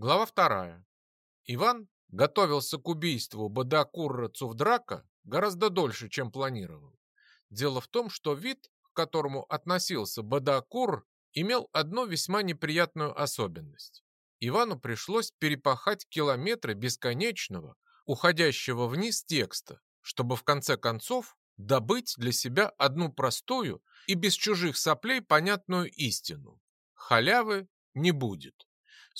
Глава вторая. Иван готовился к убийству Бадакурра Цувдрака гораздо дольше, чем планировал. Дело в том, что вид, к которому относился Бадакур, имел одну весьма неприятную особенность. Ивану пришлось перепахать километры бесконечного, уходящего вниз текста, чтобы в конце концов добыть для себя одну простую и без чужих соплей понятную истину. Халявы не будет.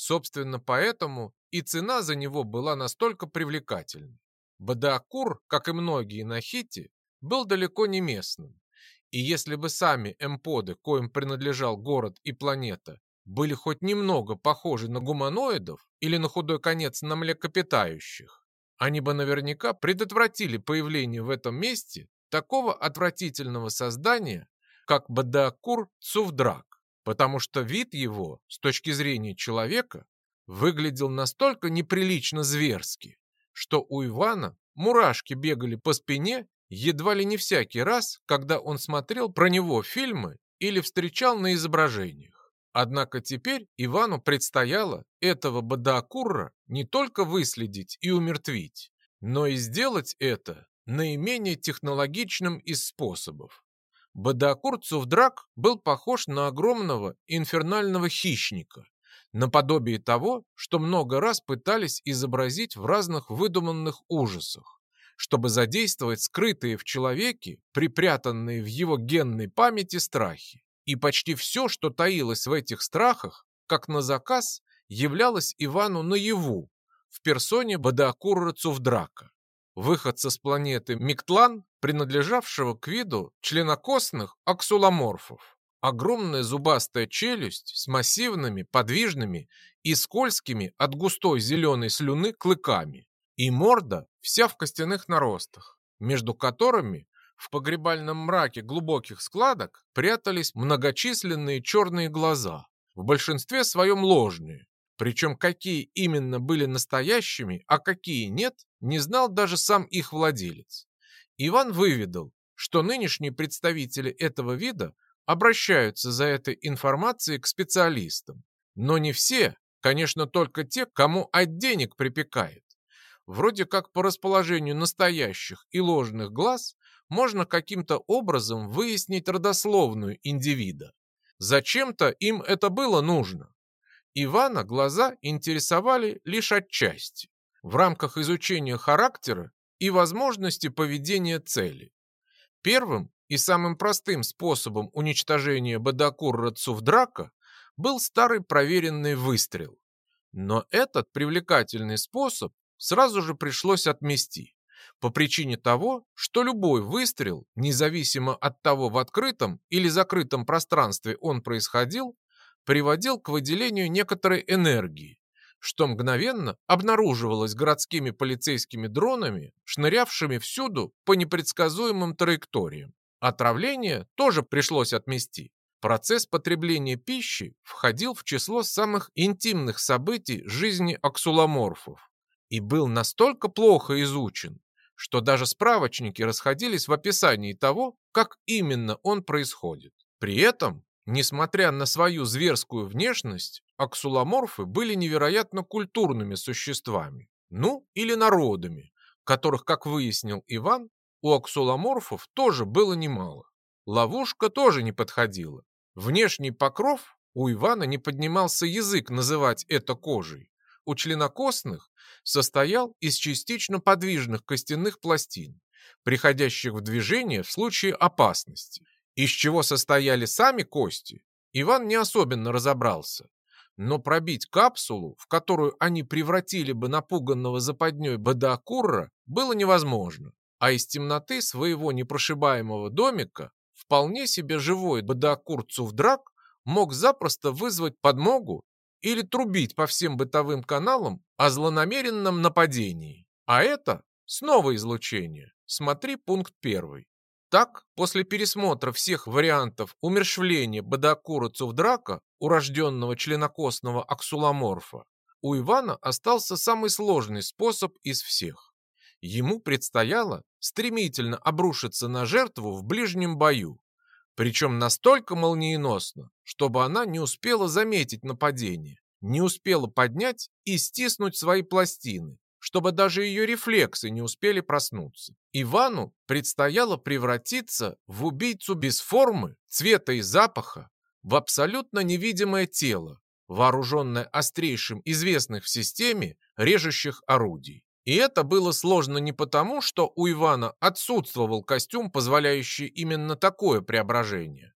Собственно, поэтому и цена за него была настолько привлекательной. Бадаакур, как и многие на Хите, был далеко не местным. И если бы сами эмподы, коим принадлежал город и планета, были хоть немного похожи на гуманоидов или на худой конец на млекопитающих, они бы наверняка предотвратили появление в этом месте такого отвратительного создания, как Бадаакур Цувдрак потому что вид его, с точки зрения человека, выглядел настолько неприлично зверски, что у Ивана мурашки бегали по спине едва ли не всякий раз, когда он смотрел про него фильмы или встречал на изображениях. Однако теперь Ивану предстояло этого Бадаакурра не только выследить и умертвить, но и сделать это наименее технологичным из способов. Бадакур Цувдрак был похож на огромного инфернального хищника, наподобие того, что много раз пытались изобразить в разных выдуманных ужасах, чтобы задействовать скрытые в человеке, припрятанные в его генной памяти страхи. И почти все, что таилось в этих страхах, как на заказ, являлось Ивану наяву в персоне Бадакура Цувдрака выходца с планеты Миктлан, принадлежавшего к виду членокосных аксуломорфов. Огромная зубастая челюсть с массивными, подвижными и скользкими от густой зеленой слюны клыками. И морда вся в костяных наростах, между которыми в погребальном мраке глубоких складок прятались многочисленные черные глаза, в большинстве своем ложные, причем какие именно были настоящими, а какие нет, не знал даже сам их владелец. Иван выведал, что нынешние представители этого вида обращаются за этой информацией к специалистам. Но не все, конечно, только те, кому от денег припекает. Вроде как по расположению настоящих и ложных глаз можно каким-то образом выяснить родословную индивида. Зачем-то им это было нужно. Ивана глаза интересовали лишь отчасти, в рамках изучения характера и возможности поведения цели. Первым и самым простым способом уничтожения Бадакур Цувдрака был старый проверенный выстрел. Но этот привлекательный способ сразу же пришлось отмести, по причине того, что любой выстрел, независимо от того, в открытом или закрытом пространстве он происходил, приводил к выделению некоторой энергии, что мгновенно обнаруживалось городскими полицейскими дронами, шнырявшими всюду по непредсказуемым траекториям. Отравление тоже пришлось отмести. Процесс потребления пищи входил в число самых интимных событий жизни аксуломорфов и был настолько плохо изучен, что даже справочники расходились в описании того, как именно он происходит. При этом Несмотря на свою зверскую внешность, аксуломорфы были невероятно культурными существами, ну или народами, которых, как выяснил Иван, у аксуломорфов тоже было немало. Ловушка тоже не подходила. Внешний покров у Ивана не поднимался язык называть это кожей. У членокосных состоял из частично подвижных костяных пластин, приходящих в движение в случае опасности. Из чего состояли сами кости, Иван не особенно разобрался. Но пробить капсулу, в которую они превратили бы напуганного западней Бадакурра, было невозможно. А из темноты своего непрошибаемого домика вполне себе живой Бадакур Цувдрак мог запросто вызвать подмогу или трубить по всем бытовым каналам о злонамеренном нападении. А это снова излучение. Смотри пункт первый. Так, после пересмотра всех вариантов умершвления Бадакура Цувдрака, урожденного членокосного аксуламорфа, у Ивана остался самый сложный способ из всех. Ему предстояло стремительно обрушиться на жертву в ближнем бою, причем настолько молниеносно, чтобы она не успела заметить нападение, не успела поднять и стиснуть свои пластины, чтобы даже ее рефлексы не успели проснуться. Ивану предстояло превратиться в убийцу без формы, цвета и запаха, в абсолютно невидимое тело, вооруженное острейшим известных в системе режущих орудий. И это было сложно не потому, что у Ивана отсутствовал костюм, позволяющий именно такое преображение,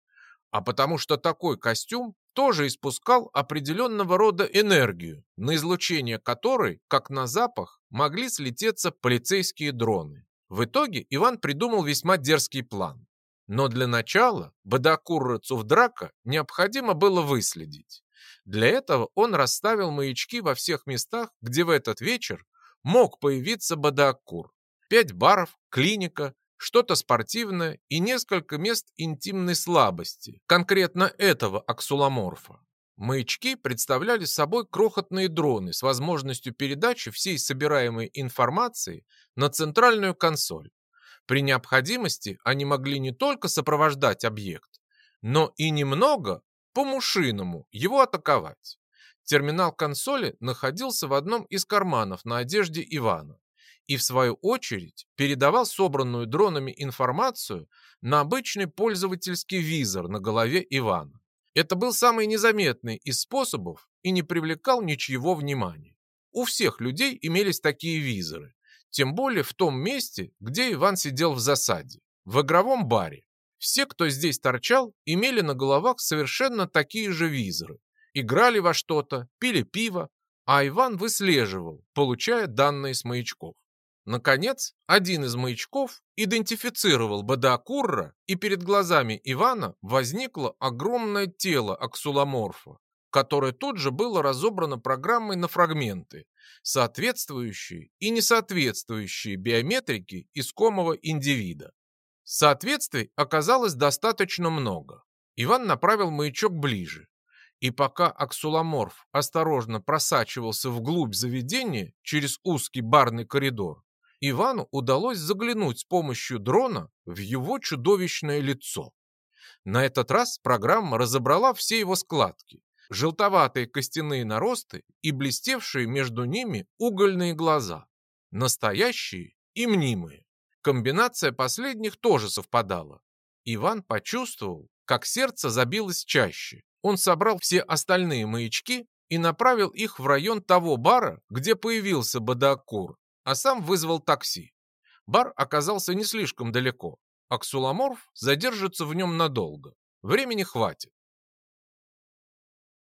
а потому что такой костюм тоже испускал определенного рода энергию, на излучение которой, как на запах, могли слететься полицейские дроны. В итоге Иван придумал весьма дерзкий план. Но для начала Бадакурра Цувдрака необходимо было выследить. Для этого он расставил маячки во всех местах, где в этот вечер мог появиться Бадакур. Пять баров, клиника, что-то спортивное и несколько мест интимной слабости, конкретно этого аксуламорфа. Маячки представляли собой крохотные дроны с возможностью передачи всей собираемой информации на центральную консоль. При необходимости они могли не только сопровождать объект, но и немного по-мушиному его атаковать. Терминал консоли находился в одном из карманов на одежде Ивана и, в свою очередь, передавал собранную дронами информацию на обычный пользовательский визор на голове Ивана. Это был самый незаметный из способов и не привлекал ничьего внимания. У всех людей имелись такие визоры, тем более в том месте, где Иван сидел в засаде, в игровом баре. Все, кто здесь торчал, имели на головах совершенно такие же визоры. Играли во что-то, пили пиво, а Иван выслеживал, получая данные с маячков. Наконец, один из маячков идентифицировал Бадакурра, и перед глазами Ивана возникло огромное тело аксуламорфа, которое тут же было разобрано программой на фрагменты, соответствующие и несоответствующие биометрике искомого индивида. Соответствий оказалось достаточно много. Иван направил маячок ближе, и пока аксуламорф осторожно просачивался вглубь заведения через узкий барный коридор, Ивану удалось заглянуть с помощью дрона в его чудовищное лицо. На этот раз программа разобрала все его складки, желтоватые костяные наросты и блестевшие между ними угольные глаза. Настоящие и мнимые. Комбинация последних тоже совпадала. Иван почувствовал, как сердце забилось чаще. Он собрал все остальные маячки и направил их в район того бара, где появился Бадакур а сам вызвал такси. Бар оказался не слишком далеко. Аксуламорф задержится в нем надолго. Времени хватит.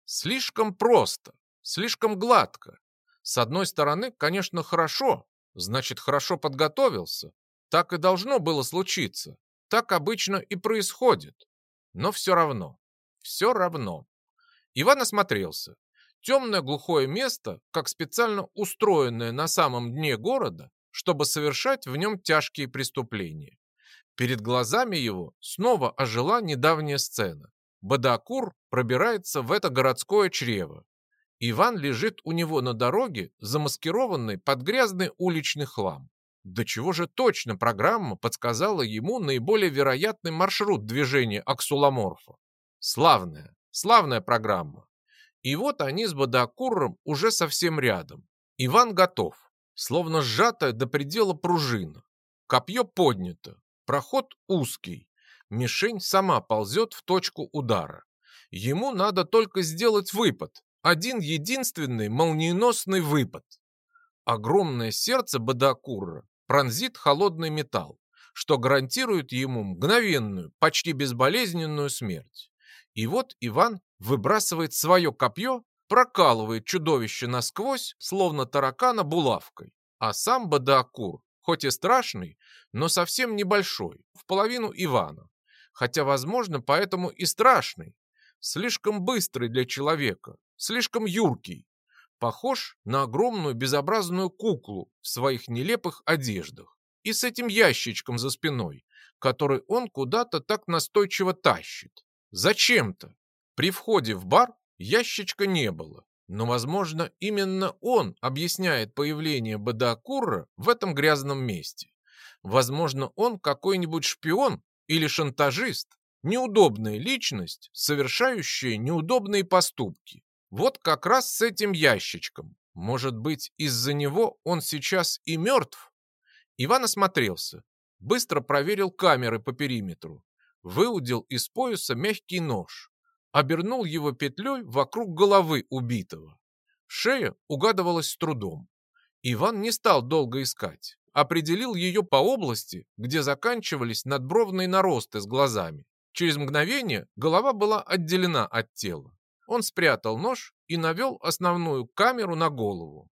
Слишком просто, слишком гладко. С одной стороны, конечно, хорошо, значит, хорошо подготовился. Так и должно было случиться. Так обычно и происходит. Но все равно, все равно. Иван осмотрелся. Темное глухое место, как специально устроенное на самом дне города, чтобы совершать в нем тяжкие преступления. Перед глазами его снова ожила недавняя сцена. Бадакур пробирается в это городское чрево. Иван лежит у него на дороге, замаскированный под грязный уличный хлам. До чего же точно программа подсказала ему наиболее вероятный маршрут движения аксуламорфа. Славная, славная программа. И вот они с Бадакуром уже совсем рядом. Иван готов, словно сжатая до предела пружина. Копье поднято, проход узкий. Мишень сама ползет в точку удара. Ему надо только сделать выпад. Один единственный молниеносный выпад. Огромное сердце Бадакура пронзит холодный металл, что гарантирует ему мгновенную, почти безболезненную смерть. И вот Иван выбрасывает свое копье, прокалывает чудовище насквозь, словно таракана булавкой. А сам Бадаакур, хоть и страшный, но совсем небольшой, в половину Ивана. Хотя, возможно, поэтому и страшный. Слишком быстрый для человека, слишком юркий. Похож на огромную безобразную куклу в своих нелепых одеждах и с этим ящичком за спиной, который он куда-то так настойчиво тащит. Зачем-то. При входе в бар ящичка не было, но, возможно, именно он объясняет появление Бадакурра в этом грязном месте. Возможно, он какой-нибудь шпион или шантажист, неудобная личность, совершающая неудобные поступки. Вот как раз с этим ящичком. Может быть, из-за него он сейчас и мертв? Иван осмотрелся, быстро проверил камеры по периметру, выудил из пояса мягкий нож, обернул его петлей вокруг головы убитого. Шея угадывалась с трудом. Иван не стал долго искать, определил ее по области, где заканчивались надбровные наросты с глазами. Через мгновение голова была отделена от тела. Он спрятал нож и навел основную камеру на голову.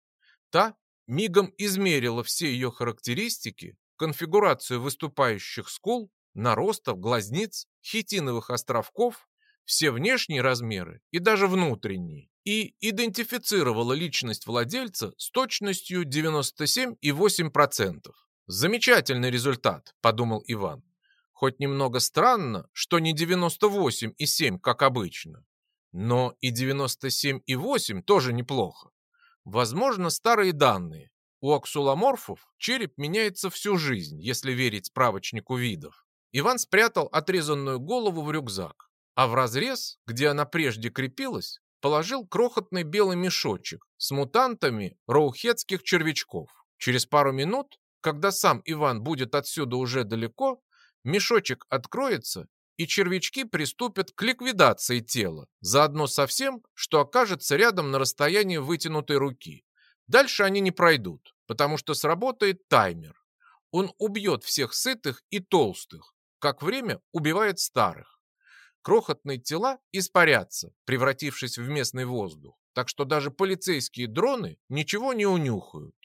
Та мигом измерила все ее характеристики, конфигурацию выступающих скул, наростов, глазниц, хитиновых островков, все внешние размеры и даже внутренние, и идентифицировала личность владельца с точностью 97,8%. Замечательный результат, подумал Иван. Хоть немного странно, что не 98,7, как обычно. Но и 97,8 тоже неплохо. Возможно, старые данные. У аксуламорфов череп меняется всю жизнь, если верить справочнику видов. Иван спрятал отрезанную голову в рюкзак, а в разрез, где она прежде крепилась, положил крохотный белый мешочек с мутантами роухетских червячков. Через пару минут, когда сам Иван будет отсюда уже далеко, мешочек откроется и червячки приступят к ликвидации тела, заодно со всем, что окажется рядом на расстоянии вытянутой руки. Дальше они не пройдут, потому что сработает таймер. Он убьет всех сытых и толстых, как время убивает старых. Крохотные тела испарятся, превратившись в местный воздух, так что даже полицейские дроны ничего не унюхают.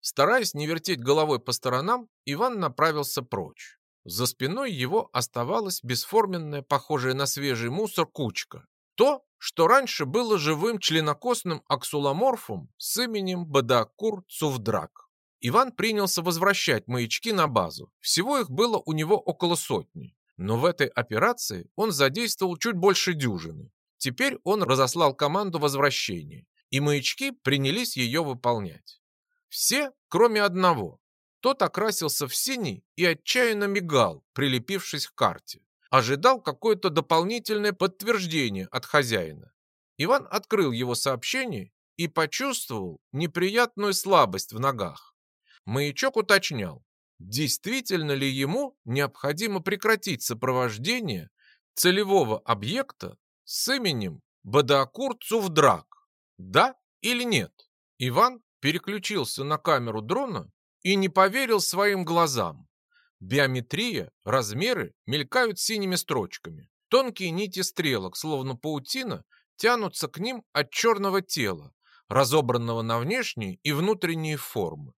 Стараясь не вертеть головой по сторонам, Иван направился прочь. За спиной его оставалась бесформенная, похожая на свежий мусор, кучка. То, что раньше было живым членокосным аксуламорфом с именем Бадакур Цувдрак. Иван принялся возвращать маячки на базу. Всего их было у него около сотни. Но в этой операции он задействовал чуть больше дюжины. Теперь он разослал команду возвращения, и маячки принялись ее выполнять. Все, кроме одного, тот окрасился в синий и отчаянно мигал, прилепившись к карте. Ожидал какое-то дополнительное подтверждение от хозяина. Иван открыл его сообщение и почувствовал неприятную слабость в ногах. Маячок уточнял, действительно ли ему необходимо прекратить сопровождение целевого объекта с именем Бадакур Цувдрак. Да или нет? Иван переключился на камеру дрона и не поверил своим глазам. Биометрия, размеры мелькают синими строчками. Тонкие нити стрелок, словно паутина, тянутся к ним от черного тела, разобранного на внешние и внутренние формы.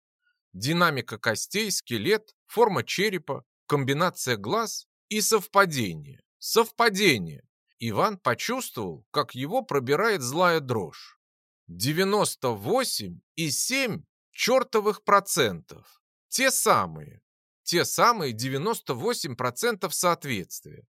Динамика костей, скелет, форма черепа, комбинация глаз и совпадение. Совпадение. Иван почувствовал, как его пробирает злая дрожь. 98,7 чертовых процентов. Те самые. Те самые 98% соответствия.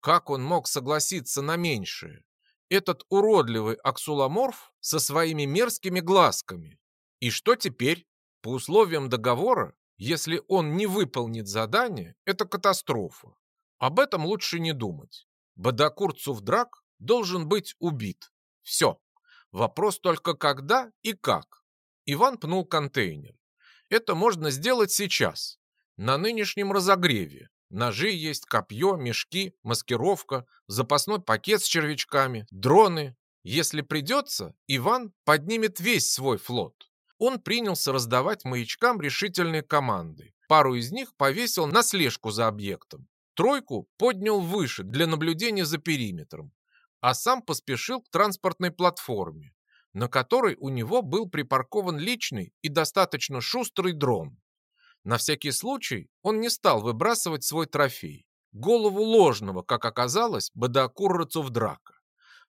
Как он мог согласиться на меньшее? Этот уродливый аксуламорф со своими мерзкими глазками. И что теперь? По условиям договора, если он не выполнит задание, это катастрофа. Об этом лучше не думать. Бадакур Цувдрак должен быть убит. Все. Вопрос только когда и как. Иван пнул контейнер. Это можно сделать сейчас, на нынешнем разогреве. Ножи есть, копье, мешки, маскировка, запасной пакет с червячками, дроны. Если придется, Иван поднимет весь свой флот. Он принялся раздавать маячкам решительные команды. Пару из них повесил на слежку за объектом. Тройку поднял выше для наблюдения за периметром, а сам поспешил к транспортной платформе на которой у него был припаркован личный и достаточно шустрый дрон. На всякий случай он не стал выбрасывать свой трофей, голову ложного, как оказалось, Бадакуррацу драка.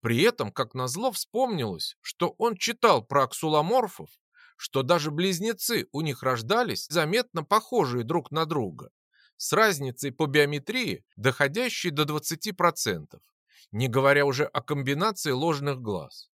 При этом, как назло, вспомнилось, что он читал про аксуламорфов, что даже близнецы у них рождались заметно похожие друг на друга, с разницей по биометрии, доходящей до 20%, не говоря уже о комбинации ложных глаз.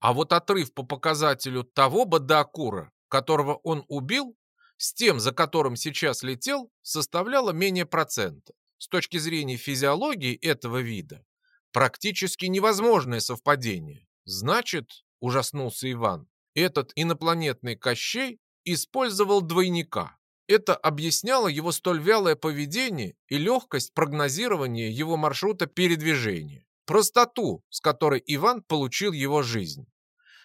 А вот отрыв по показателю того Бадакура, которого он убил, с тем, за которым сейчас летел, составляло менее процента. С точки зрения физиологии этого вида, практически невозможное совпадение. Значит, ужаснулся Иван, этот инопланетный Кощей использовал двойника. Это объясняло его столь вялое поведение и легкость прогнозирования его маршрута передвижения, простоту, с которой Иван получил его жизнь.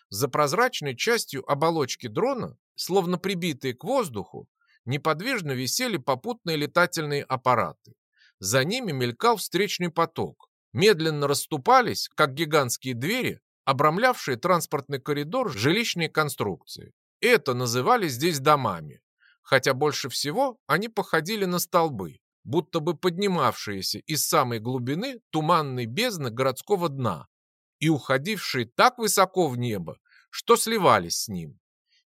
За прозрачной частью оболочки дрона, словно прибитые к воздуху, неподвижно висели попутные летательные аппараты. За ними мелькал встречный поток. Медленно расступались, как гигантские двери, обрамлявшие транспортный коридор жилищные конструкции. Это называли здесь домами, хотя больше всего они походили на столбы, будто бы поднимавшиеся из самой глубины туманной бездны городского дна и уходившие так высоко в небо, что сливались с ним.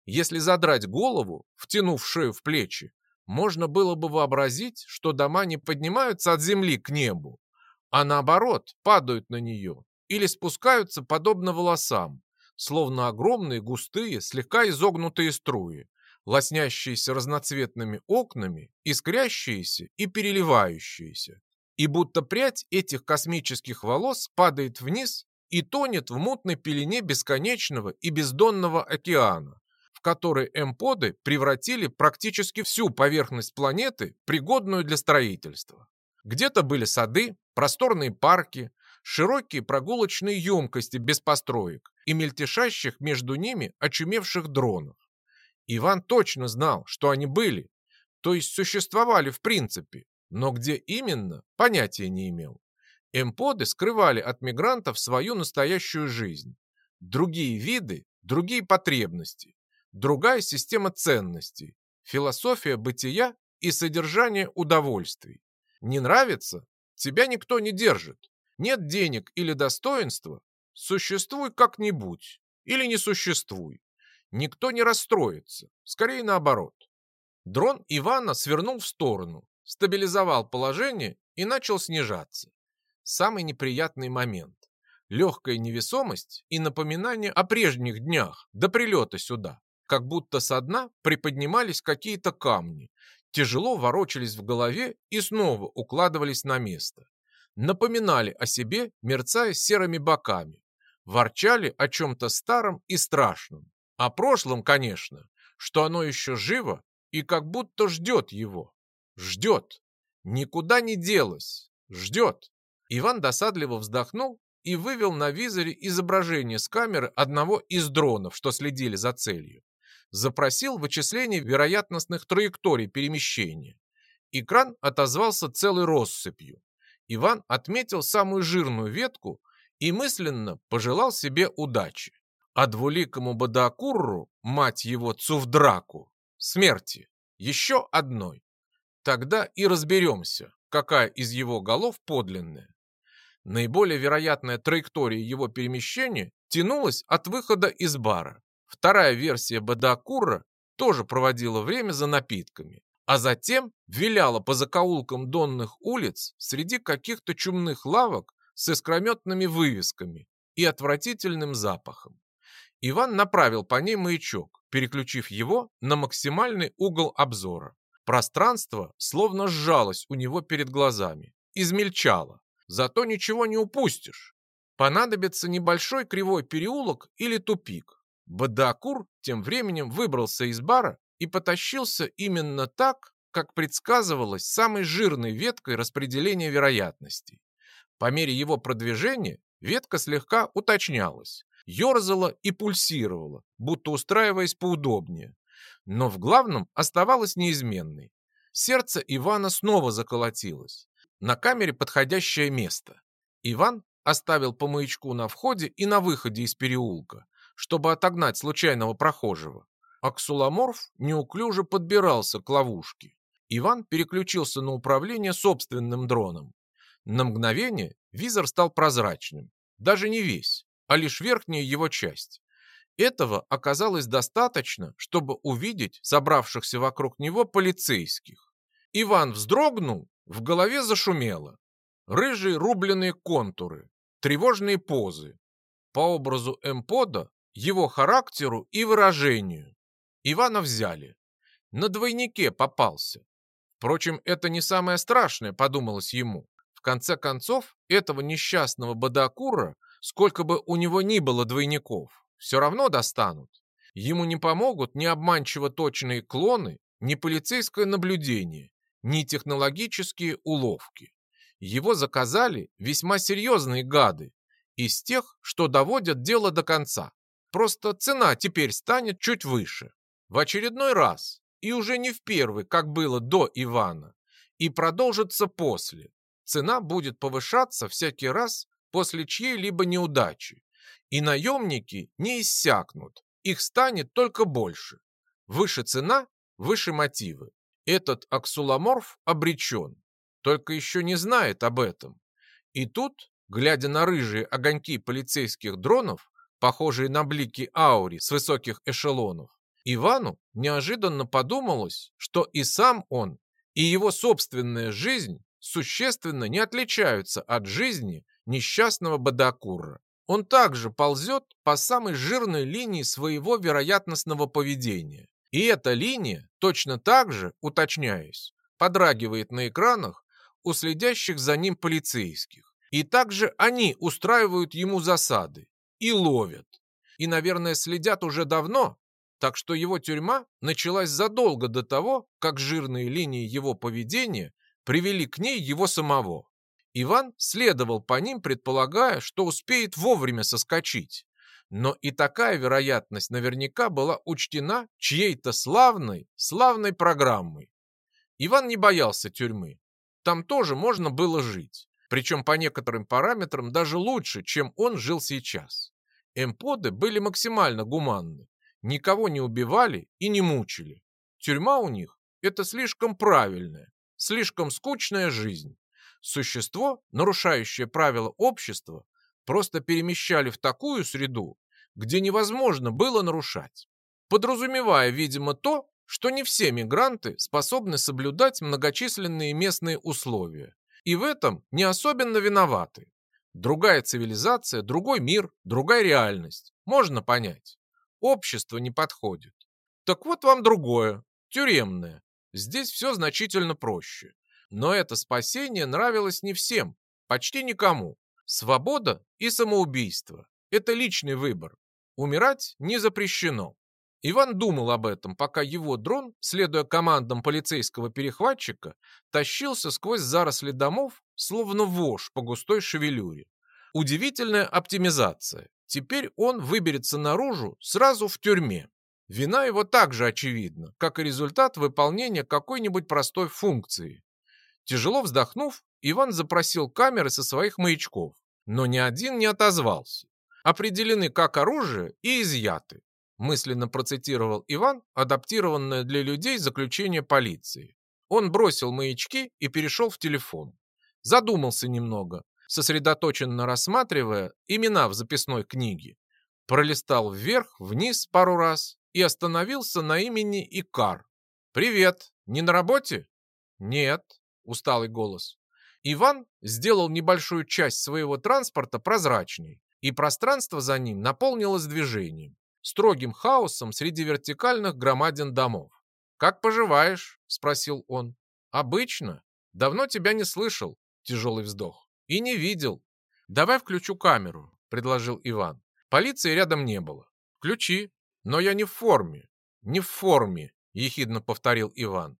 Если задрать голову, втянув шею в плечи, можно было бы вообразить, что дома не поднимаются от земли к небу, а наоборот падают на нее или спускаются подобно волосам, словно огромные густые, слегка изогнутые струи, лоснящиеся разноцветными окнами, искрящиеся и переливающиеся. И будто прядь этих космических волос падает вниз и тонет в мутной пелене бесконечного и бездонного океана, в который эмподы превратили практически всю поверхность планеты, пригодную для строительства. Где-то были сады, просторные парки, широкие прогулочные емкости без построек и мельтешащих между ними очумевших дронов. Иван точно знал, что они были, то есть существовали в принципе, но где именно, понятия не имел. Эмподы скрывали от мигрантов свою настоящую жизнь. Другие виды, другие потребности другая система ценностей, философия бытия и содержание удовольствий. Не нравится? Тебя никто не держит. Нет денег или достоинства? Существуй как-нибудь или не существуй. Никто не расстроится, скорее наоборот. Дрон Ивана свернул в сторону, стабилизовал положение и начал снижаться. Самый неприятный момент. Легкая невесомость и напоминание о прежних днях до прилета сюда как будто со дна приподнимались какие-то камни, тяжело ворочались в голове и снова укладывались на место. Напоминали о себе, мерцая серыми боками. Ворчали о чем-то старом и страшном. О прошлом, конечно, что оно еще живо и как будто ждет его. Ждет. Никуда не делось. Ждет. Иван досадливо вздохнул и вывел на визоре изображение с камеры одного из дронов, что следили за целью запросил вычисление вероятностных траекторий перемещения. Экран отозвался целой россыпью. Иван отметил самую жирную ветку и мысленно пожелал себе удачи. А двуликому Бадакурру, мать его Цувдраку, смерти, еще одной. Тогда и разберемся, какая из его голов подлинная. Наиболее вероятная траектория его перемещения тянулась от выхода из бара. Вторая версия Бадакура тоже проводила время за напитками, а затем виляла по закоулкам донных улиц среди каких-то чумных лавок с искрометными вывесками и отвратительным запахом. Иван направил по ней маячок, переключив его на максимальный угол обзора. Пространство словно сжалось у него перед глазами, измельчало. Зато ничего не упустишь. Понадобится небольшой кривой переулок или тупик. Бадакур тем временем выбрался из бара и потащился именно так, как предсказывалось самой жирной веткой распределения вероятностей. По мере его продвижения ветка слегка уточнялась, ерзала и пульсировала, будто устраиваясь поудобнее. Но в главном оставалась неизменной. Сердце Ивана снова заколотилось. На камере подходящее место. Иван оставил по маячку на входе и на выходе из переулка, чтобы отогнать случайного прохожего. Аксуламорф неуклюже подбирался к ловушке. Иван переключился на управление собственным дроном. На мгновение визор стал прозрачным. Даже не весь, а лишь верхняя его часть. Этого оказалось достаточно, чтобы увидеть собравшихся вокруг него полицейских. Иван вздрогнул, в голове зашумело. Рыжие рубленые контуры, тревожные позы. По образу эмпода его характеру и выражению. Ивана взяли. На двойнике попался. Впрочем, это не самое страшное, подумалось ему. В конце концов, этого несчастного Бадакура Сколько бы у него ни было двойников, все равно достанут. Ему не помогут ни обманчиво точные клоны, ни полицейское наблюдение, ни технологические уловки. Его заказали весьма серьезные гады, из тех, что доводят дело до конца. Просто цена теперь станет чуть выше. В очередной раз, и уже не в первый, как было до Ивана, и продолжится после. Цена будет повышаться всякий раз после чьей-либо неудачи, и наемники не иссякнут, их станет только больше. Выше цена, выше мотивы. Этот аксуламорф обречен, только еще не знает об этом. И тут, глядя на рыжие огоньки полицейских дронов, похожие на блики аури с высоких эшелонов, Ивану неожиданно подумалось, что и сам он, и его собственная жизнь существенно не отличаются от жизни несчастного Бадакура. Он также ползет по самой жирной линии своего вероятностного поведения. И эта линия точно так же, уточняюсь, подрагивает на экранах у следящих за ним полицейских. И также они устраивают ему засады и ловят. И, наверное, следят уже давно, так что его тюрьма началась задолго до того, как жирные линии его поведения привели к ней его самого. Иван следовал по ним, предполагая, что успеет вовремя соскочить. Но и такая вероятность наверняка была учтена чьей-то славной, славной программой. Иван не боялся тюрьмы. Там тоже можно было жить. Причем по некоторым параметрам даже лучше, чем он жил сейчас. Эмподы были максимально гуманны. Никого не убивали и не мучили. Тюрьма у них – это слишком правильная, слишком скучная жизнь. Существо, нарушающее правила общества, просто перемещали в такую среду, где невозможно было нарушать, подразумевая, видимо, то, что не все мигранты способны соблюдать многочисленные местные условия, и в этом не особенно виноваты. Другая цивилизация, другой мир, другая реальность. Можно понять. Общество не подходит. Так вот вам другое, тюремное. Здесь все значительно проще. Но это спасение нравилось не всем, почти никому. Свобода и самоубийство – это личный выбор. Умирать не запрещено. Иван думал об этом, пока его дрон, следуя командам полицейского перехватчика, тащился сквозь заросли домов, словно вож по густой шевелюре. Удивительная оптимизация. Теперь он выберется наружу сразу в тюрьме. Вина его также очевидна, как и результат выполнения какой-нибудь простой функции. Тяжело вздохнув, Иван запросил камеры со своих маячков, но ни один не отозвался. Определены как оружие и изъяты. Мысленно процитировал Иван, адаптированное для людей заключение полиции. Он бросил маячки и перешел в телефон. Задумался немного, сосредоточенно рассматривая имена в записной книге. Пролистал вверх, вниз пару раз и остановился на имени Икар. «Привет, не на работе?» «Нет», усталый голос. Иван сделал небольшую часть своего транспорта прозрачной, и пространство за ним наполнилось движением, строгим хаосом среди вертикальных громадин домов. «Как поживаешь?» – спросил он. «Обычно. Давно тебя не слышал», – тяжелый вздох. «И не видел. Давай включу камеру», – предложил Иван. Полиции рядом не было. «Включи. Но я не в форме». «Не в форме», – ехидно повторил Иван.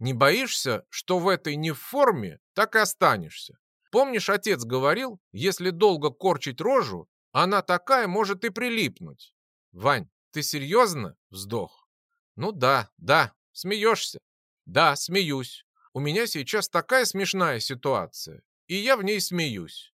Не боишься, что в этой не в форме, так и останешься. Помнишь, отец говорил, если долго корчить рожу, она такая может и прилипнуть. Вань, ты серьезно? Вздох. Ну да, да, смеешься. Да, смеюсь. У меня сейчас такая смешная ситуация, и я в ней смеюсь.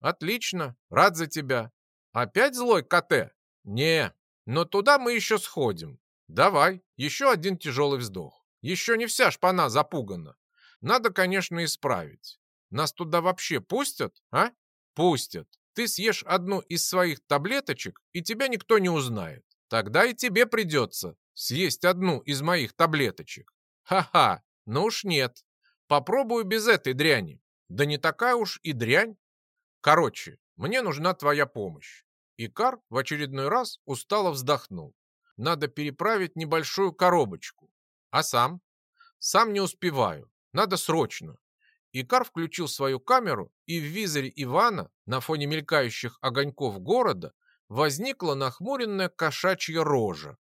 Отлично, рад за тебя. Опять злой КТ? Не, но туда мы еще сходим. Давай, еще один тяжелый вздох. Еще не вся шпана запугана. Надо, конечно, исправить. Нас туда вообще пустят, а? Пустят. Ты съешь одну из своих таблеточек, и тебя никто не узнает. Тогда и тебе придется съесть одну из моих таблеточек. Ха-ха, ну уж нет. Попробую без этой дряни. Да не такая уж и дрянь. Короче, мне нужна твоя помощь. Икар в очередной раз устало вздохнул. Надо переправить небольшую коробочку. А сам? Сам не успеваю. Надо срочно. Икар включил свою камеру, и в визоре Ивана на фоне мелькающих огоньков города возникла нахмуренная кошачья рожа.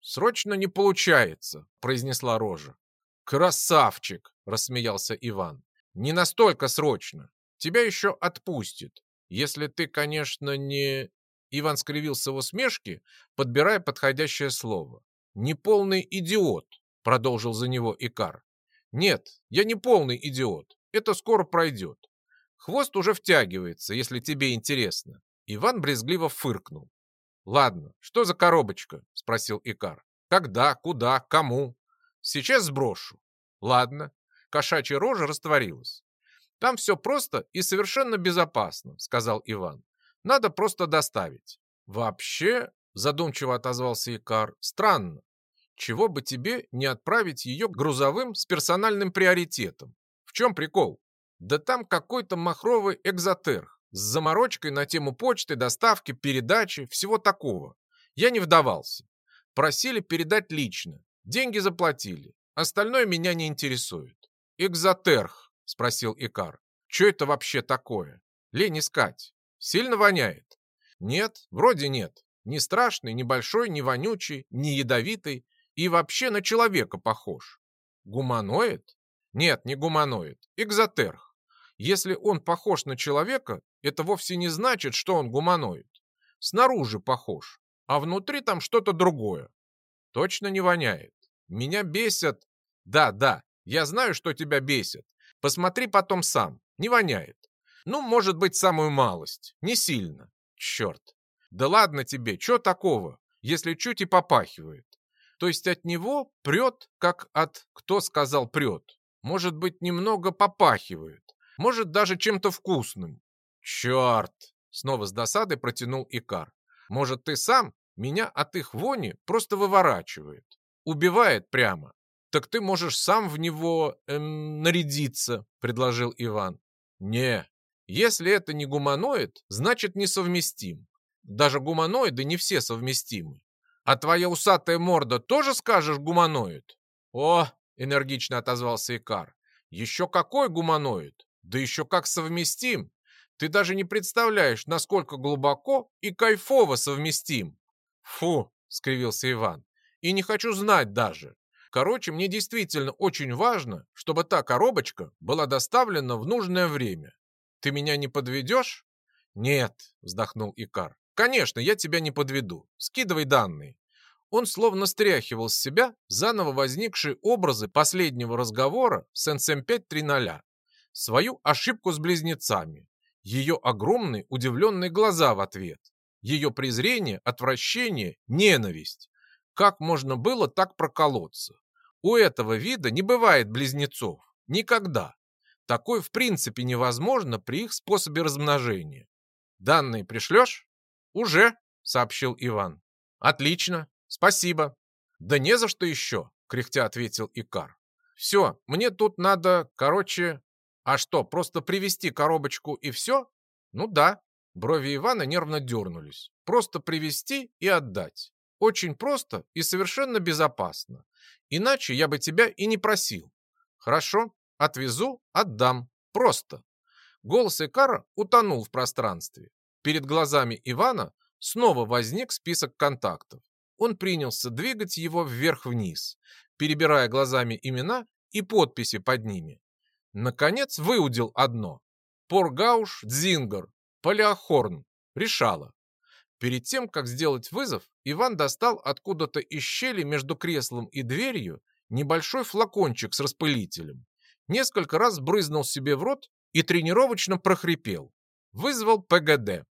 «Срочно не получается», — произнесла рожа. «Красавчик!» — рассмеялся Иван. «Не настолько срочно. Тебя еще отпустит. Если ты, конечно, не...» Иван скривился в усмешке, подбирая подходящее слово. «Не полный идиот», — продолжил за него Икар. «Нет, я не полный идиот. Это скоро пройдет. Хвост уже втягивается, если тебе интересно». Иван брезгливо фыркнул. «Ладно, что за коробочка?» — спросил Икар. «Когда, куда, кому?» «Сейчас сброшу». «Ладно». Кошачья рожа растворилась. «Там все просто и совершенно безопасно», — сказал Иван. «Надо просто доставить». «Вообще», — задумчиво отозвался Икар, — «странно. Чего бы тебе не отправить ее грузовым с персональным приоритетом? В чем прикол? Да там какой-то махровый экзотерх с заморочкой на тему почты, доставки, передачи, всего такого. Я не вдавался. Просили передать лично. Деньги заплатили. Остальное меня не интересует. Экзотерх, спросил Икар. Что это вообще такое? Лень искать. Сильно воняет? Нет, вроде нет. Не страшный, не большой, не вонючий, не ядовитый и вообще на человека похож. Гуманоид? Нет, не гуманоид. Экзотерх. Если он похож на человека, это вовсе не значит, что он гуманоид. Снаружи похож, а внутри там что-то другое. Точно не воняет. Меня бесят. Да, да, я знаю, что тебя бесит. Посмотри потом сам. Не воняет. Ну, может быть, самую малость. Не сильно. Черт. Да ладно тебе, что такого, если чуть и попахивает? То есть от него прет, как от «кто сказал прет». Может быть, немного попахивает. Может, даже чем-то вкусным. Черт! Снова с досадой протянул Икар. Может, ты сам? Меня от их вони просто выворачивает. Убивает прямо. Так ты можешь сам в него эм, нарядиться, предложил Иван. Не, если это не гуманоид, значит несовместим. Даже гуманоиды не все совместимы. «А твоя усатая морда тоже скажешь гуманоид?» «О!» — энергично отозвался Икар. «Еще какой гуманоид? Да еще как совместим! Ты даже не представляешь, насколько глубоко и кайфово совместим!» «Фу!» — скривился Иван. «И не хочу знать даже. Короче, мне действительно очень важно, чтобы та коробочка была доставлена в нужное время. Ты меня не подведешь?» «Нет», — вздохнул Икар. Конечно, я тебя не подведу. Скидывай данные. Он словно стряхивал с себя заново возникшие образы последнего разговора с НСМ-530. Свою ошибку с близнецами. Ее огромные удивленные глаза в ответ. Ее презрение, отвращение, ненависть. Как можно было так проколоться? У этого вида не бывает близнецов. Никогда. Такое в принципе невозможно при их способе размножения. Данные пришлешь? «Уже», — сообщил Иван. «Отлично, спасибо». «Да не за что еще», — кряхтя ответил Икар. «Все, мне тут надо, короче...» «А что, просто привезти коробочку и все?» «Ну да». Брови Ивана нервно дернулись. «Просто привезти и отдать. Очень просто и совершенно безопасно. Иначе я бы тебя и не просил. Хорошо, отвезу, отдам. Просто». Голос Икара утонул в пространстве. Перед глазами Ивана снова возник список контактов. Он принялся двигать его вверх-вниз, перебирая глазами имена и подписи под ними. Наконец выудил одно. Поргауш Дзингер, Палеохорн, решала. Перед тем, как сделать вызов, Иван достал откуда-то из щели между креслом и дверью небольшой флакончик с распылителем. Несколько раз брызнул себе в рот и тренировочно прохрипел. Вызвал ПГД.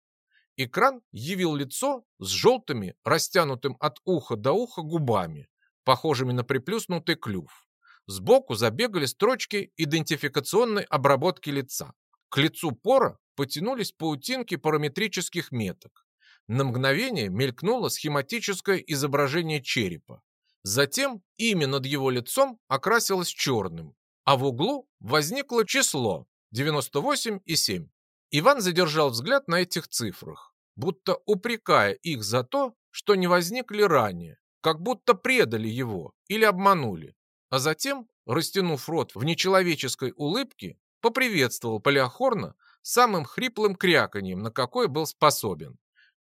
Экран явил лицо с желтыми, растянутым от уха до уха губами, похожими на приплюснутый клюв. Сбоку забегали строчки идентификационной обработки лица. К лицу пора потянулись паутинки параметрических меток. На мгновение мелькнуло схематическое изображение черепа. Затем имя над его лицом окрасилось черным, а в углу возникло число 98,7. Иван задержал взгляд на этих цифрах, будто упрекая их за то, что не возникли ранее, как будто предали его или обманули, а затем, растянув рот в нечеловеческой улыбке, поприветствовал Палеохорна самым хриплым кряканьем, на какой был способен.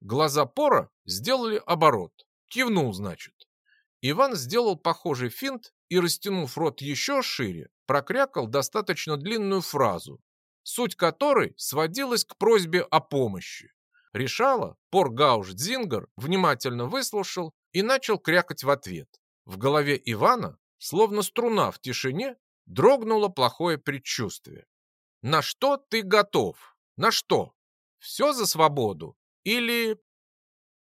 Глаза Пора сделали оборот. Кивнул, значит. Иван сделал похожий финт и, растянув рот еще шире, прокрякал достаточно длинную фразу, суть которой сводилась к просьбе о помощи. Решала, Пор Гауш Дзингер внимательно выслушал и начал крякать в ответ. В голове Ивана, словно струна в тишине, дрогнуло плохое предчувствие. «На что ты готов? На что? Все за свободу? Или